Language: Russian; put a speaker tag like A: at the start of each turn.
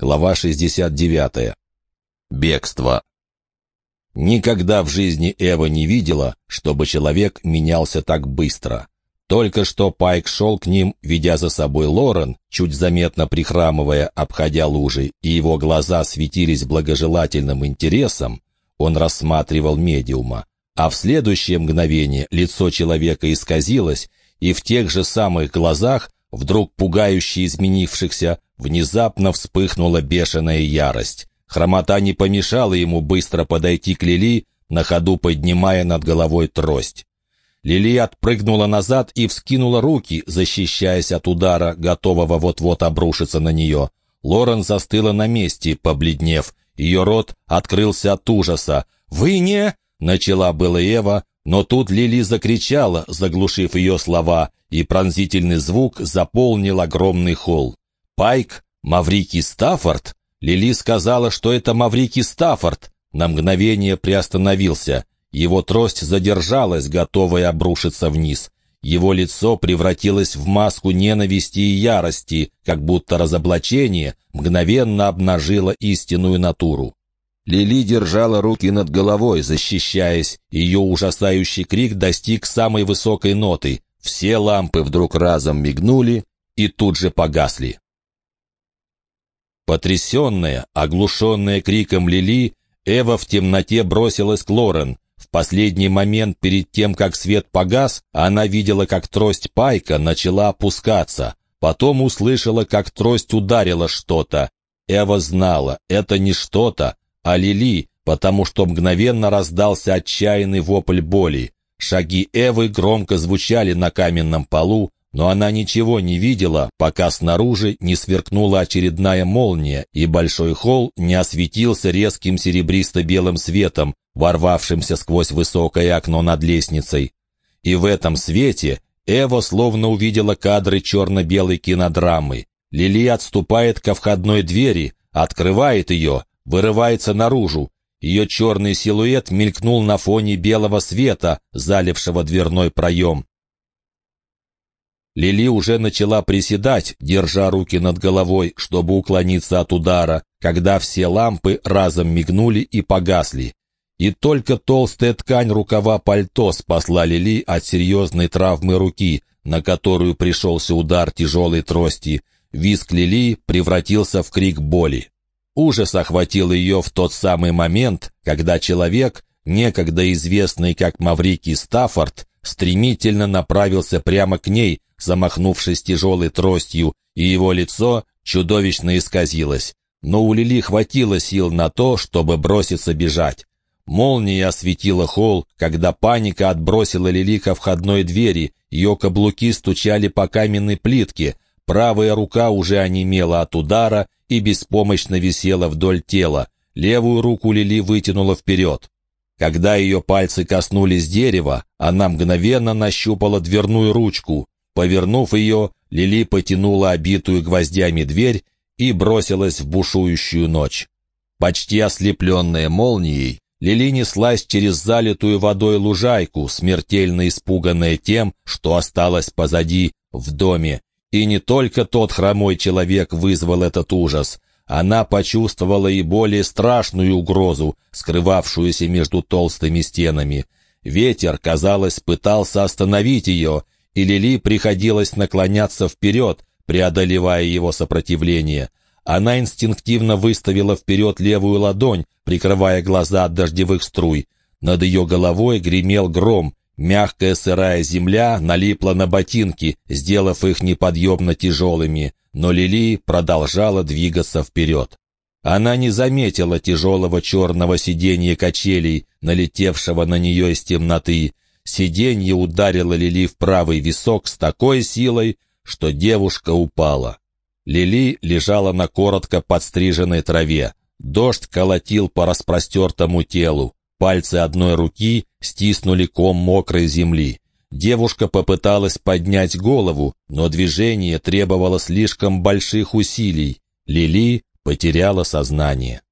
A: Глава 69. Бегство. Никогда в жизни Эва не видела, чтобы человек менялся так быстро. Только что Пайк шел к ним, ведя за собой Лорен, чуть заметно прихрамывая, обходя лужи, и его глаза светились благожелательным интересом, он рассматривал медиума. А в следующее мгновение лицо человека исказилось, и в тех же самых глазах, вдруг пугающе изменившихся, Внезапно вспыхнула бешеная ярость. Хромота не помешала ему быстро подойти к Лили, на ходу поднимая над головой трость. Лили отпрыгнула назад и вскинула руки, защищаясь от удара, готового вот-вот обрушиться на нее. Лорен застыла на месте, побледнев. Ее рот открылся от ужаса. «Вы не...» — начала была Эва, но тут Лили закричала, заглушив ее слова, и пронзительный звук заполнил огромный холл. Пайк? Маврикий Стаффорд? Лили сказала, что это Маврикий Стаффорд. На мгновение приостановился. Его трость задержалась, готовая обрушиться вниз. Его лицо превратилось в маску ненависти и ярости, как будто разоблачение мгновенно обнажило истинную натуру. Лили держала руки над головой, защищаясь. Ее ужасающий крик достиг самой высокой ноты. Все лампы вдруг разом мигнули и тут же погасли. Потрясенная, оглушенная криком Лили, Эва в темноте бросилась к Лорен. В последний момент перед тем, как свет погас, она видела, как трость Пайка начала опускаться. Потом услышала, как трость ударила что-то. Эва знала, это не что-то, а Лили, потому что мгновенно раздался отчаянный вопль боли. Шаги Эвы громко звучали на каменном полу, но она ничего не видела, пока снаружи не сверкнула очередная молния, и большой холл не осветился резким серебристо-белым светом, ворвавшимся сквозь высокое окно над лестницей. И в этом свете Эва словно увидела кадры черно-белой кинодрамы. Лили отступает ко входной двери, открывает ее, вырывается наружу. Ее черный силуэт мелькнул на фоне белого света, залившего дверной проем. Лили уже начала приседать, держа руки над головой, чтобы уклониться от удара, когда все лампы разом мигнули и погасли. И только толстая ткань рукава пальто спасла Лили от серьезной травмы руки, на которую пришелся удар тяжелой трости. Виск Лили превратился в крик боли. Ужас охватил ее в тот самый момент, когда человек, некогда известный как Маврикий Стаффорд, стремительно направился прямо к ней, замахнувшись тяжелой тростью, и его лицо чудовищно исказилось. Но у Лили хватило сил на то, чтобы броситься бежать. Молния осветила холл, когда паника отбросила Лили ко входной двери, ее каблуки стучали по каменной плитке, правая рука уже онемела от удара и беспомощно висела вдоль тела, левую руку Лили вытянула вперед. Когда ее пальцы коснулись дерева, она мгновенно нащупала дверную ручку, Повернув ее, Лили потянула обитую гвоздями дверь и бросилась в бушующую ночь. Почти ослепленная молнией, Лили неслась через залитую водой лужайку, смертельно испуганная тем, что осталось позади, в доме. И не только тот хромой человек вызвал этот ужас. Она почувствовала и более страшную угрозу, скрывавшуюся между толстыми стенами. Ветер, казалось, пытался остановить ее, и Лили приходилось наклоняться вперед, преодолевая его сопротивление. Она инстинктивно выставила вперед левую ладонь, прикрывая глаза от дождевых струй. Над ее головой гремел гром. Мягкая сырая земля налипла на ботинки, сделав их неподъемно тяжелыми, но Лили продолжала двигаться вперед. Она не заметила тяжелого черного сиденья качелей, налетевшего на нее из темноты, Сиденье ударило Лили в правый висок с такой силой, что девушка упала. Лили лежала на коротко подстриженной траве. Дождь колотил по распростертому телу. Пальцы одной руки стиснули ком мокрой земли. Девушка попыталась поднять голову, но движение требовало слишком больших усилий. Лили потеряла сознание.